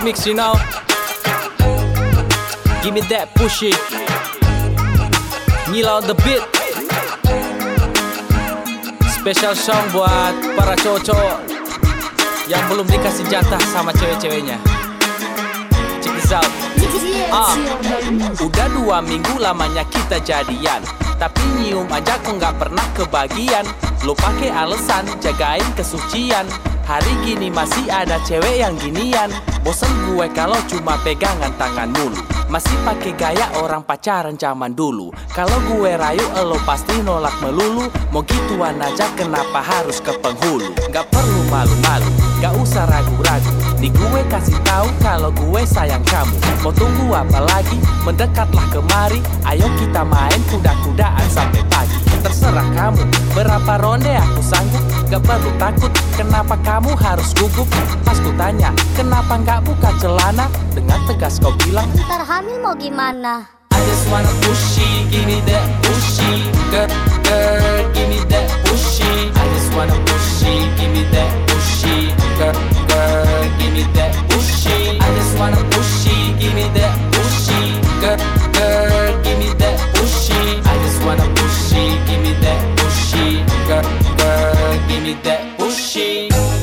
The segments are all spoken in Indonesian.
Remix, you know. Give me that pushy. Nila on the beat. Special song buat para cowok-cowok yang belum dikasih jatah sama cewek-ceweknya. Check this out. Ah, udah dua minggu lamanya kita jadian Tapi nyium aja kok nggak pernah kebagian Lo pakai alasan jagain kesucian Hari gini masih ada cewek yang ginian. Bosen gue kalau cuma pegangan tangan mulu. Masih pakai gaya orang pacaran zaman dulu. Kalau gue rayu lo pasti nolak melulu. Mau gituan aja kenapa harus ke penghulu? Gak perlu malu-malu, gak usah ragu-ragu. Nih gue kasih tahu kalau gue sayang kamu. Mau tunggu apa lagi? Mendekatlah kemari. Ayo kita main kuda-kudaan sampai pagi. Terserah kamu, berapa ronde aku sanggup Gak perlu takut, kenapa kamu harus gugup? Pas ku tanya, kenapa nggak buka celana? Dengan tegas kau bilang Ntar hamil mau gimana? I just wanna pushy, give me that pushy Girl, girl,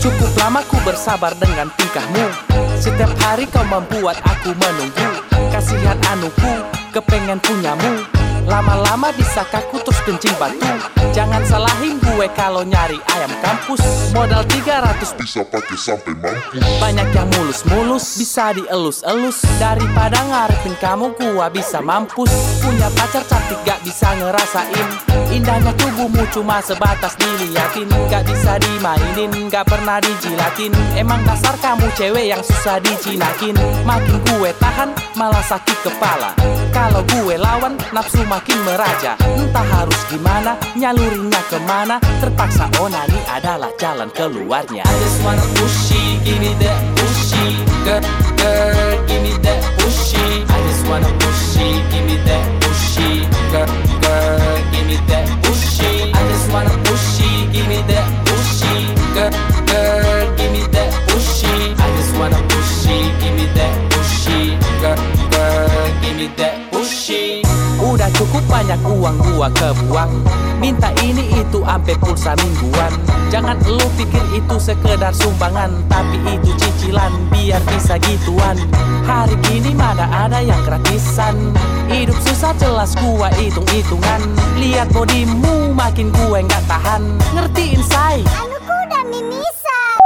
Cukup lama ku bersabar dengan tingkahmu. Setiap hari kau membuat aku menunggu. Kasihan anuku, kepengen punyamu Lama-lama bisa kaku terus kencing batu? Jangan salahin gue kalau nyari ayam kampus. Modal 300 bisa pakai sampai mampus. Banyak yang mulus-mulus Bisa dielus-elus. Daripada ngarepin kamu gua bisa mampus. Punya pacar cantik gak bisa ngerasain. Indahnya tubuhmu cuma sebatas diliatin. Gak bisa dimainin Gak pernah dijilatin. Emang dasar kamu cewek yang susah dijinakin. Makin gue tahan malah sakit kepala. Kalau gue lawan nafsu makin meraja. Entah harus gimana Nyalurinnya ke mana. Terpaksa onani adalah jalan keluarnya. I just wanna pushy, give me that pushy Girl, girl, give me that pushy I just wanna pushy, give me that pushy Girl, girl, give me that pushy I just wanna pushy, give me that pushy Girl, girl, give me that pushy I just wanna pushy, give me that pushy Girl, girl, give me that pushy Udah cukup banyak uang gua kebuang. Minta ini itu ampe pulsa mingguan. Jangan lu pikir itu sekedar sumbangan Tapi itu cicilan biar bisa gituan. Hari gini mana ada yang gratisan? Hidup susah jelas gua hitung-hitungan. Lihat bodimu makin gue nggak tahan. Ngertiin say. Anuku udah mimisan.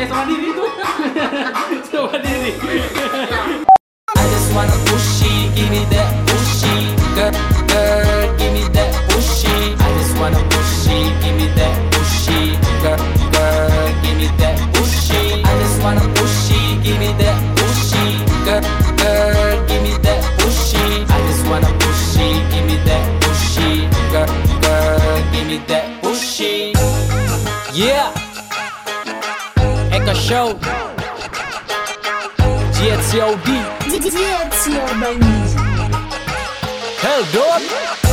Eh sama diri itu Sama diri girl, give me that pushy. Yeah. Eka Show. GXCOD Dziecko Hell dog